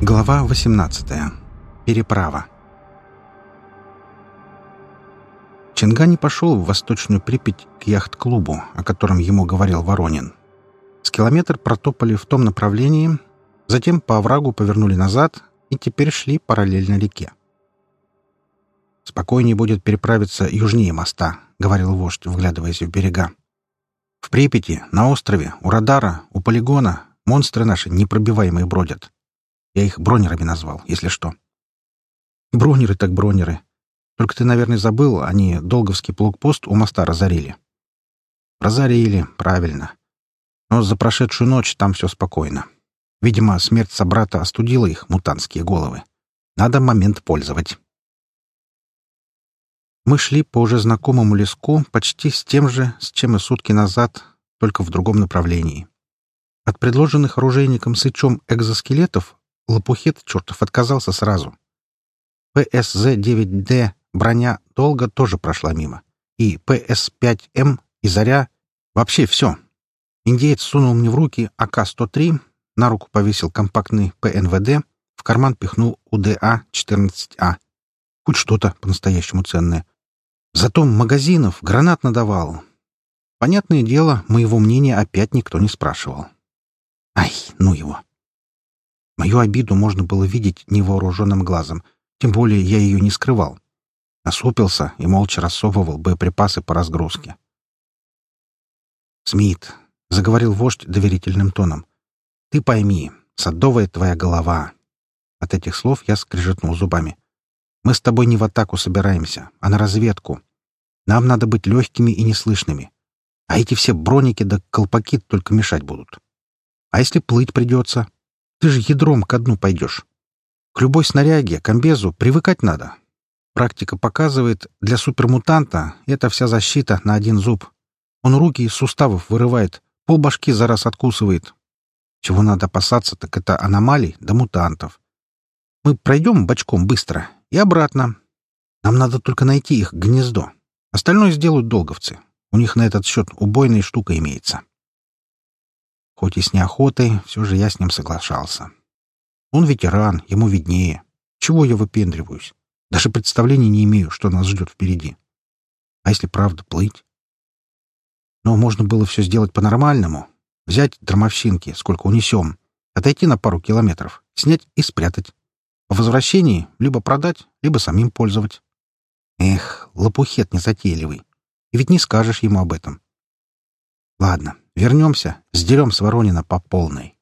Глава 18. Переправа. Чингани пошел в Восточную Припять к яхт-клубу, о котором ему говорил Воронин. С километр протопали в том направлении, затем по оврагу повернули назад и теперь шли параллельно реке. «Спокойнее будет переправиться южнее моста», — говорил вождь, вглядываясь в берега. «В Припяти, на острове, у радара, у полигона монстры наши непробиваемые бродят. Я их бронерами назвал, если что. Бронеры так бронеры. Только ты, наверное, забыл, они Долговский блокпост у моста разорили. Разорили, правильно. Но за прошедшую ночь там все спокойно. Видимо, смерть собрата остудила их, мутантские головы. Надо момент пользовать. Мы шли по уже знакомому леску почти с тем же, с чем и сутки назад, только в другом направлении. От предложенных оружейником Сычом экзоскелетов лопух этот чертов отказался сразу. ПСЗ-9Д броня Долга тоже прошла мимо. И ПС-5М, и Заря. Вообще все. Индеец сунул мне в руки АК-103, на руку повесил компактный ПНВД, в карман пихнул УДА-14А. Хоть что-то по-настоящему ценное. Зато магазинов, гранат надавал. Понятное дело, моего мнения опять никто не спрашивал. Ай, ну его. Мою обиду можно было видеть невооруженным глазом, тем более я ее не скрывал. Насупился и молча рассовывал боеприпасы по разгрузке. «Смит», — заговорил вождь доверительным тоном, — «ты пойми, садовая твоя голова». От этих слов я скрежетнул зубами. «Мы с тобой не в атаку собираемся, а на разведку. Нам надо быть легкими и неслышными. А эти все броники да колпаки только мешать будут. А если плыть придется, ты же ядром ко дну пойдешь. К любой снаряге, комбезу привыкать надо. Практика показывает, для супермутанта это вся защита на один зуб. Он руки из суставов вырывает, полбашки за раз откусывает. Чего надо опасаться, так это аномалий да мутантов. Мы пройдем бочком быстро и обратно. Нам надо только найти их гнездо. Остальное сделают долговцы. У них на этот счет убойная штука имеется. Хоть и с неохотой, все же я с ним соглашался. Он ветеран, ему виднее. Чего я выпендриваюсь? Даже представления не имею, что нас ждет впереди. А если правда плыть? Но можно было все сделать по-нормальному. Взять дромовщинки, сколько унесем, отойти на пару километров, снять и спрятать. По возвращении либо продать, либо самим пользовать. Эх, лопухет незатейливый. И ведь не скажешь ему об этом. Ладно, вернемся, сдерем с Воронина по полной.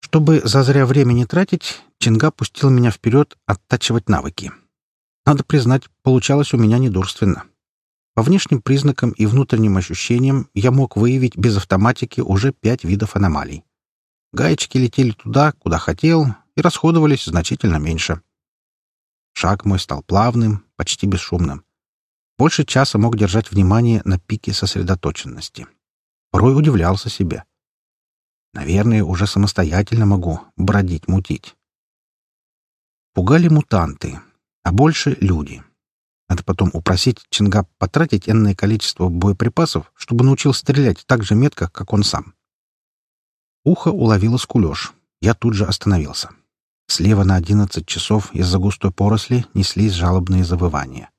Чтобы зазря время не тратить, Чинга пустил меня вперед оттачивать навыки. Надо признать, получалось у меня недурственно. По внешним признакам и внутренним ощущениям я мог выявить без автоматики уже пять видов аномалий. Гаечки летели туда, куда хотел, и расходовались значительно меньше. Шаг мой стал плавным, почти бесшумным. Больше часа мог держать внимание на пике сосредоточенности. Порой удивлялся себе. Наверное, уже самостоятельно могу бродить-мутить. Пугали мутанты, а больше — люди. Надо потом упросить Чинга потратить энное количество боеприпасов, чтобы научил стрелять так же метко, как он сам. Ухо уловило скулеж. Я тут же остановился. Слева на одиннадцать часов из-за густой поросли неслись жалобные завывания.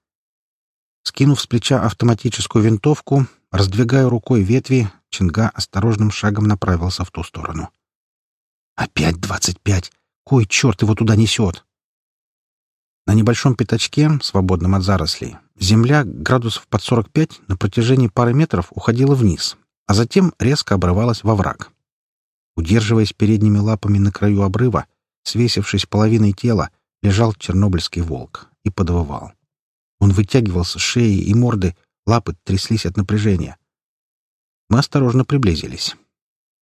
Скинув с плеча автоматическую винтовку, раздвигая рукой ветви, Чинга осторожным шагом направился в ту сторону. «Опять двадцать пять! Кой черт его туда несет?» На небольшом пятачке, свободном от зарослей, земля градусов под сорок пять на протяжении пары метров уходила вниз, а затем резко обрывалась во враг. Удерживаясь передними лапами на краю обрыва, свесившись половиной тела, лежал чернобыльский волк и подвывал. Он вытягивался шеей и морды, лапы тряслись от напряжения. Мы осторожно приблизились.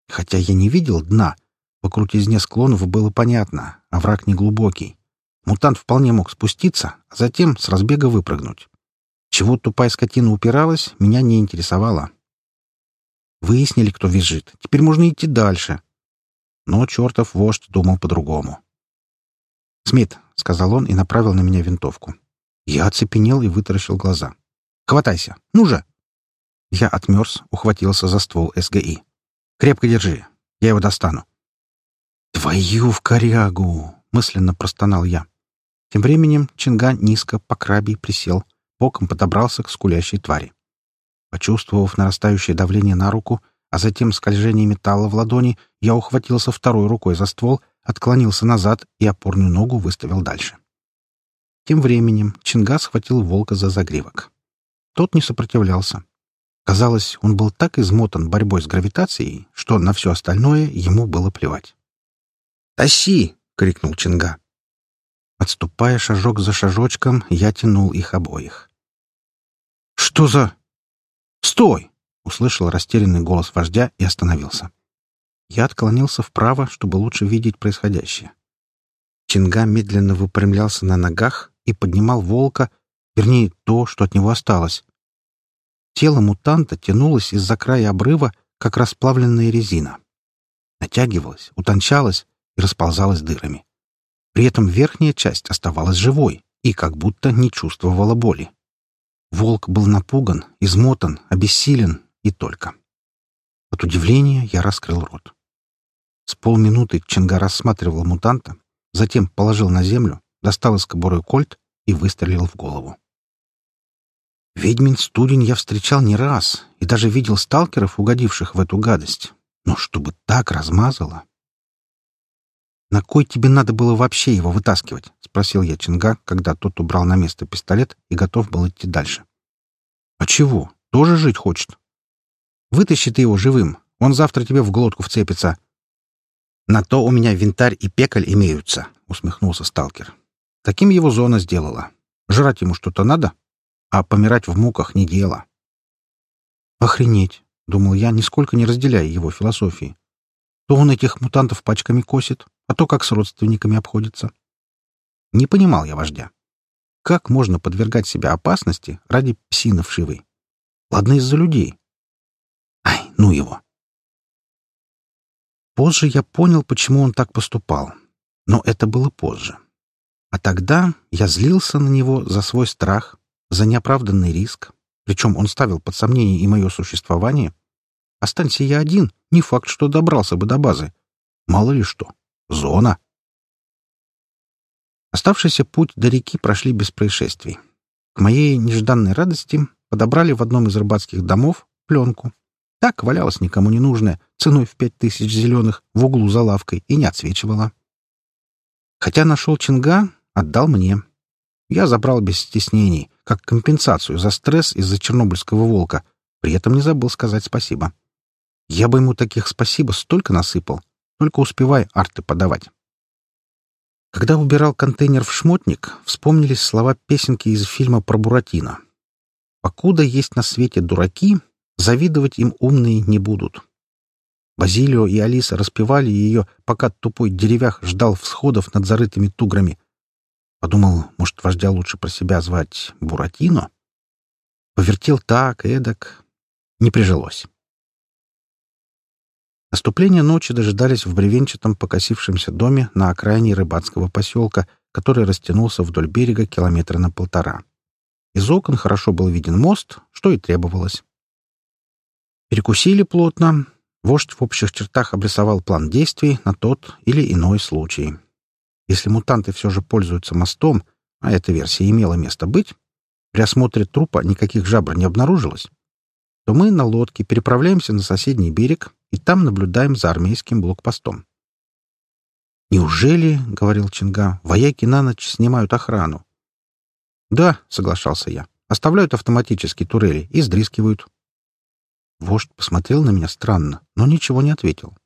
Хотя я не видел дна, по крутизне склонов было понятно, а враг неглубокий. Мутант вполне мог спуститься, а затем с разбега выпрыгнуть. Чего тупая скотина упиралась, меня не интересовало. Выяснили, кто визжит. Теперь можно идти дальше. Но чертов вождь думал по-другому. «Смит», — сказал он и направил на меня винтовку. Я оцепенел и вытаращил глаза. «Хватайся! Ну же!» Я отмерз, ухватился за ствол СГИ. «Крепко держи. Я его достану». «Твою в корягу!» — мысленно простонал я. Тем временем Чинга низко по крабе присел, боком подобрался к скулящей твари. Почувствовав нарастающее давление на руку, а затем скольжение металла в ладони, я ухватился второй рукой за ствол, отклонился назад и опорную ногу выставил дальше. Тем временем Чинга схватил волка за загривок. Тот не сопротивлялся. Казалось, он был так измотан борьбой с гравитацией, что на все остальное ему было плевать. «Тащи!» — крикнул Чинга. Отступая шажок за шажочком, я тянул их обоих. «Что за...» «Стой!» — услышал растерянный голос вождя и остановился. Я отклонился вправо, чтобы лучше видеть происходящее. Чинга медленно выпрямлялся на ногах и поднимал волка, вернее, то, что от него осталось. Тело мутанта тянулось из-за края обрыва, как расплавленная резина. Натягивалось, утончалось и расползалось дырами. При этом верхняя часть оставалась живой и как будто не чувствовала боли. Волк был напуган, измотан, обессилен и только. От удивления я раскрыл рот. С полминуты Ченга рассматривал мутанта, затем положил на землю, достал из кобуры кольт и выстрелил в голову. Ведьмин студень я встречал не раз и даже видел сталкеров, угодивших в эту гадость. Но чтобы так размазало... «На кой тебе надо было вообще его вытаскивать?» — спросил я Чинга, когда тот убрал на место пистолет и готов был идти дальше. «А чего? Тоже жить хочет?» «Вытащи ты его живым. Он завтра тебе в глотку вцепится». «На то у меня винтарь и пекаль имеются», — усмехнулся сталкер. «Таким его зона сделала. Жрать ему что-то надо?» а помирать в муках не дело. «Охренеть!» — думал я, нисколько не разделяя его философии. То он этих мутантов пачками косит, а то как с родственниками обходится. Не понимал я вождя. Как можно подвергать себя опасности ради псины вшивой? Ладно, из-за людей. Ай, ну его. Позже я понял, почему он так поступал. Но это было позже. А тогда я злился на него за свой страх, за неоправданный риск, причем он ставил под сомнение и мое существование. Останься я один, не факт, что добрался бы до базы. Мало ли что. Зона. Оставшийся путь до реки прошли без происшествий. К моей нежданной радости подобрали в одном из рыбацких домов пленку. Так валялась никому не нужная, ценой в пять тысяч зеленых, в углу за лавкой, и не отсвечивала. Хотя нашел Чинга, отдал мне. Я забрал без стеснений, как компенсацию за стресс из-за чернобыльского волка, при этом не забыл сказать спасибо. Я бы ему таких спасибо столько насыпал, только успевай арты подавать. Когда убирал контейнер в шмотник, вспомнились слова песенки из фильма про Буратино. «Покуда есть на свете дураки, завидовать им умные не будут». Базилио и Алиса распевали ее, пока тупой деревях ждал всходов над зарытыми туграми, Подумал, может, вождя лучше про себя звать Буратино? Повертел так, эдак. Не прижилось. Наступление ночи дожидались в бревенчатом покосившемся доме на окраине рыбацкого поселка, который растянулся вдоль берега километра на полтора. Из окон хорошо был виден мост, что и требовалось. Перекусили плотно. Вождь в общих чертах обрисовал план действий на тот или иной случай. Если мутанты все же пользуются мостом, а эта версия имела место быть, при осмотре трупа никаких жабр не обнаружилось, то мы на лодке переправляемся на соседний берег и там наблюдаем за армейским блокпостом. «Неужели, — говорил Чинга, — вояки на ночь снимают охрану?» «Да», — соглашался я, — «оставляют автоматические турели и сдрискивают». Вождь посмотрел на меня странно, но ничего не ответил.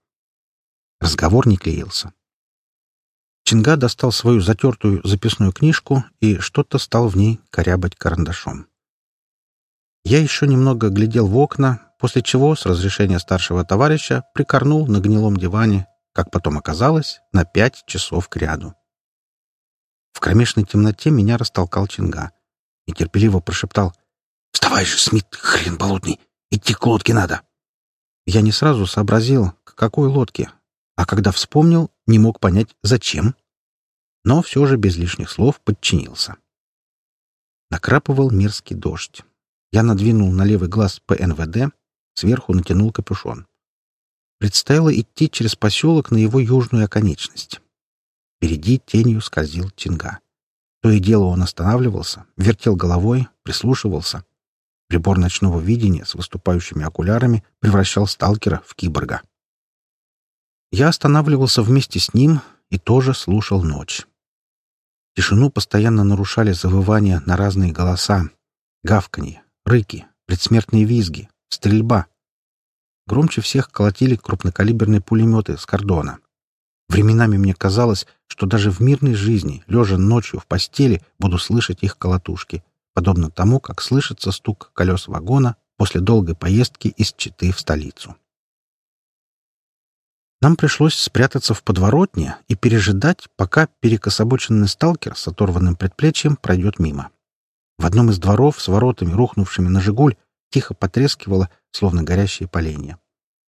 Разговор не клеился. Чинга достал свою затертую записную книжку и что-то стал в ней корябать карандашом. Я еще немного глядел в окна, после чего, с разрешения старшего товарища, прикорнул на гнилом диване, как потом оказалось, на пять часов кряду. В кромешной темноте меня растолкал Чинга и терпеливо прошептал «Вставай же, Смит, хрен болотный! Идти к лодке надо!» Я не сразу сообразил, к какой лодке, а когда вспомнил, не мог понять, зачем. Но все же без лишних слов подчинился. Накрапывал мерзкий дождь. Я надвинул на левый глаз ПНВД, сверху натянул капюшон. предстояло идти через поселок на его южную оконечность. Впереди тенью скользил Чинга. То и дело он останавливался, вертел головой, прислушивался. Прибор ночного видения с выступающими окулярами превращал сталкера в киборга. Я останавливался вместе с ним и тоже слушал ночь. Тишину постоянно нарушали завывания на разные голоса, гавканье, рыки, предсмертные визги, стрельба. Громче всех колотили крупнокалиберные пулеметы с кордона. Временами мне казалось, что даже в мирной жизни, лежа ночью в постели, буду слышать их колотушки, подобно тому, как слышится стук колес вагона после долгой поездки из Читы в столицу. Нам пришлось спрятаться в подворотне и пережидать, пока перекособоченный сталкер с оторванным предплечьем пройдет мимо. В одном из дворов с воротами, рухнувшими на «Жигуль», тихо потрескивало, словно горящие поленья.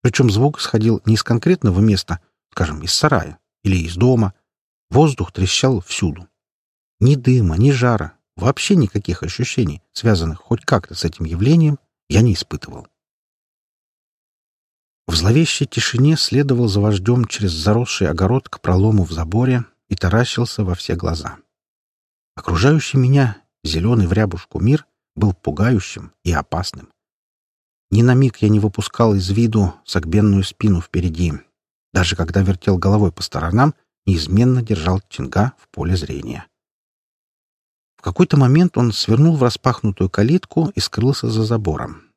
Причем звук сходил не из конкретного места, скажем, из сарая или из дома. Воздух трещал всюду. Ни дыма, ни жара, вообще никаких ощущений, связанных хоть как-то с этим явлением, я не испытывал. В зловещей тишине следовал за вождем через заросший огород к пролому в заборе и таращился во все глаза. Окружающий меня, зеленый в рябушку мир, был пугающим и опасным. Ни на миг я не выпускал из виду согбенную спину впереди. Даже когда вертел головой по сторонам, неизменно держал Чинга в поле зрения. В какой-то момент он свернул в распахнутую калитку и скрылся за забором.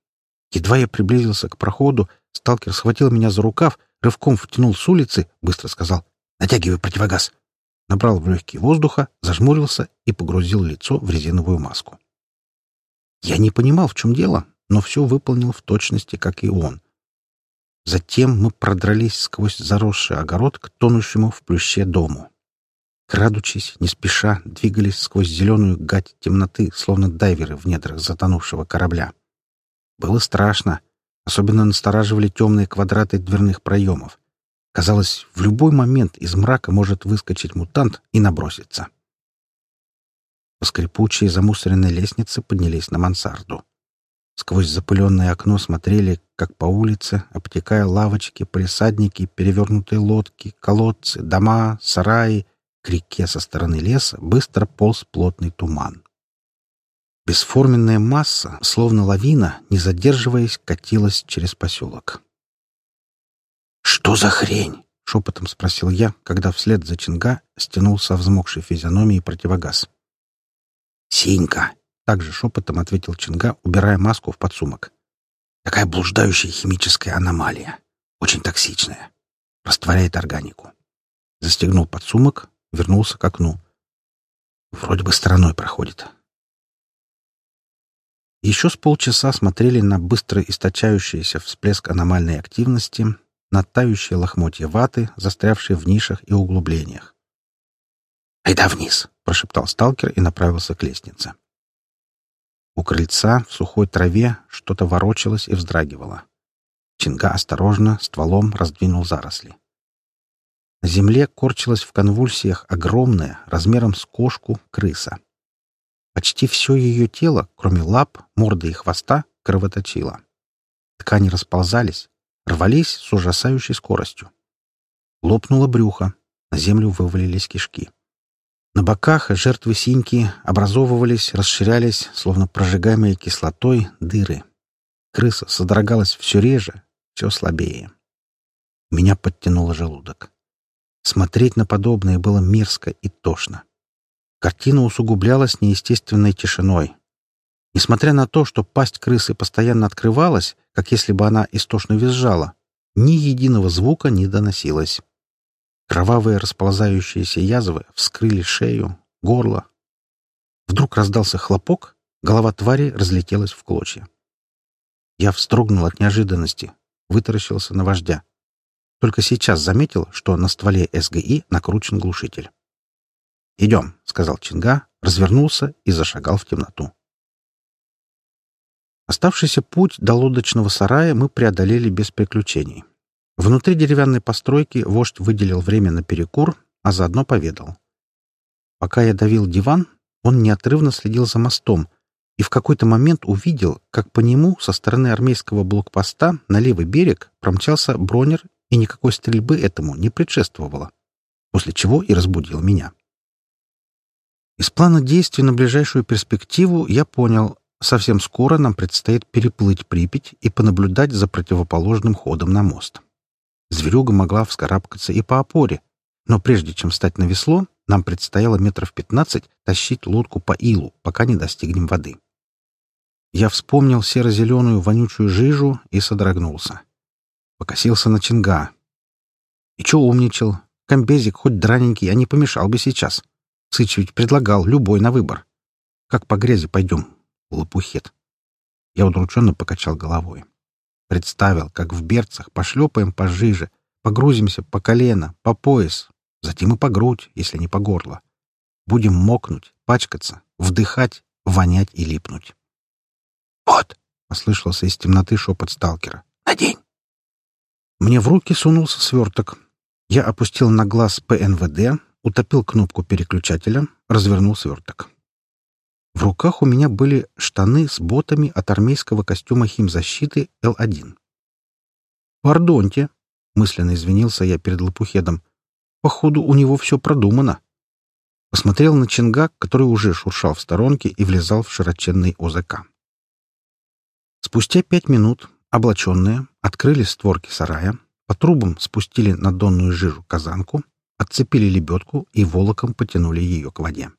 Едва я приблизился к проходу, Сталкер схватил меня за рукав, рывком втянул с улицы, быстро сказал «Натягивай противогаз». Набрал в легкие воздуха, зажмурился и погрузил лицо в резиновую маску. Я не понимал, в чем дело, но все выполнил в точности, как и он. Затем мы продрались сквозь заросший огород к тонущему в плюще дому. Крадучись, не спеша, двигались сквозь зеленую гать темноты, словно дайверы в недрах затонувшего корабля. Было страшно, Особенно настораживали темные квадраты дверных проемов. Казалось, в любой момент из мрака может выскочить мутант и наброситься. По скрипучей замусоренной лестнице поднялись на мансарду. Сквозь запыленное окно смотрели, как по улице, обтекая лавочки, присадники, перевернутые лодки, колодцы, дома, сараи, к реке со стороны леса быстро полз плотный туман. Бесформенная масса, словно лавина, не задерживаясь, катилась через поселок. «Что за хрень?» — шепотом спросил я, когда вслед за Чинга стянул со взмокшей физиономии противогаз. «Синька!» — также шепотом ответил Чинга, убирая маску в подсумок. «Такая блуждающая химическая аномалия. Очень токсичная. Растворяет органику». Застегнул подсумок, вернулся к окну. «Вроде бы стороной проходит. Еще с полчаса смотрели на быстро источающийся всплеск аномальной активности, на тающие лохмотья ваты, застрявшие в нишах и углублениях. «Айда вниз!» — прошептал сталкер и направился к лестнице. У крыльца в сухой траве что-то ворочалось и вздрагивало. Чинга осторожно стволом раздвинул заросли. На земле корчилась в конвульсиях огромная, размером с кошку, крыса. Почти все ее тело, кроме лап, морды и хвоста, кровоточило. Ткани расползались, рвались с ужасающей скоростью. Лопнуло брюхо, на землю вывалились кишки. На боках жертвы синьки образовывались, расширялись, словно прожигаемые кислотой, дыры. Крыса содрогалась все реже, все слабее. Меня подтянуло желудок. Смотреть на подобное было мерзко и тошно. Картина усугублялась неестественной тишиной. Несмотря на то, что пасть крысы постоянно открывалась, как если бы она истошно визжала, ни единого звука не доносилось. Кровавые расползающиеся язвы вскрыли шею, горло. Вдруг раздался хлопок, голова твари разлетелась в клочья. Я встрогнул от неожиданности, вытаращился на вождя. Только сейчас заметил, что на стволе СГИ накручен глушитель. «Идем», — сказал Чинга, развернулся и зашагал в темноту. Оставшийся путь до лодочного сарая мы преодолели без приключений. Внутри деревянной постройки вождь выделил время на перекур, а заодно поведал. Пока я давил диван, он неотрывно следил за мостом и в какой-то момент увидел, как по нему со стороны армейского блокпоста на левый берег промчался бронер и никакой стрельбы этому не предшествовало, после чего и разбудил меня. Из плана действий на ближайшую перспективу я понял, совсем скоро нам предстоит переплыть Припять и понаблюдать за противоположным ходом на мост. Зверюга могла вскарабкаться и по опоре, но прежде чем встать на весло, нам предстояло метров пятнадцать тащить лодку по илу, пока не достигнем воды. Я вспомнил серо-зеленую вонючую жижу и содрогнулся. Покосился на Чинга. И чё умничал? Комбезик хоть драненький, а не помешал бы сейчас. Сыч ведь предлагал любой на выбор. Как по грязи пойдем, лопухет. Я удрученно покачал головой. Представил, как в берцах пошлепаем по жиже, погрузимся по колено, по пояс, затем и по грудь, если не по горло. Будем мокнуть, пачкаться, вдыхать, вонять и липнуть. «Вот!» — послышался из темноты шепот сталкера. «Надень!» Мне в руки сунулся сверток. Я опустил на глаз ПНВД, утопил кнопку переключателя, развернул сверток. В руках у меня были штаны с ботами от армейского костюма химзащиты Л-1. «Пардоньте», — мысленно извинился я перед лопухедом, — «походу, у него все продумано». Посмотрел на Чингак, который уже шуршал в сторонке и влезал в широченный ОЗК. Спустя пять минут, облаченные, открыли створки сарая, по трубам спустили на донную жижу казанку, отцепили лебедку и волоком потянули ее к воде.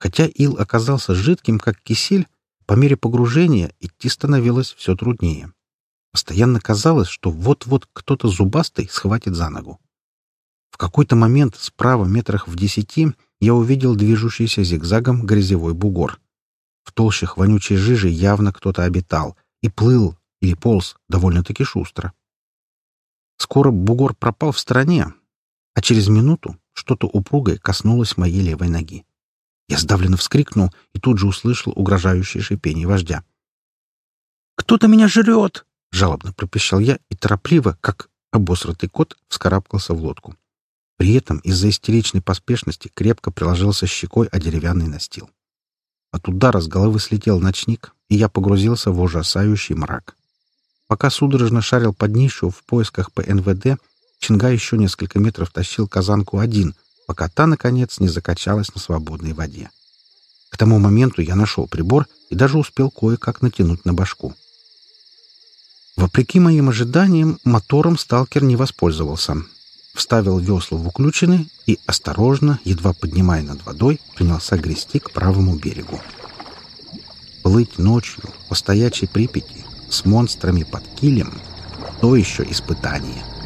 Хотя ил оказался жидким, как кисель, по мере погружения идти становилось все труднее. Постоянно казалось, что вот-вот кто-то зубастый схватит за ногу. В какой-то момент справа метрах в десяти я увидел движущийся зигзагом грязевой бугор. В толщах вонючей жижи явно кто-то обитал и плыл или полз довольно-таки шустро. Скоро бугор пропал в стороне, а через минуту что-то упругое коснулось моей левой ноги. Я сдавленно вскрикнул и тут же услышал угрожающее шипение вождя. «Кто-то меня жрет!» — жалобно пропищал я и торопливо, как обосратый кот, вскарабкался в лодку. При этом из-за истеричной поспешности крепко приложился щекой о деревянный настил. От удара с головы слетел ночник, и я погрузился в ужасающий мрак. Пока судорожно шарил под нишу в поисках ПНВД, Чинга еще несколько метров тащил казанку один — пока та, наконец, не закачалась на свободной воде. К тому моменту я нашел прибор и даже успел кое-как натянуть на башку. Вопреки моим ожиданиям, мотором сталкер не воспользовался. Вставил весла в уключены и, осторожно, едва поднимая над водой, принялся грести к правому берегу. Плыть ночью по стоячей Припяти с монстрами под килем — то еще испытание —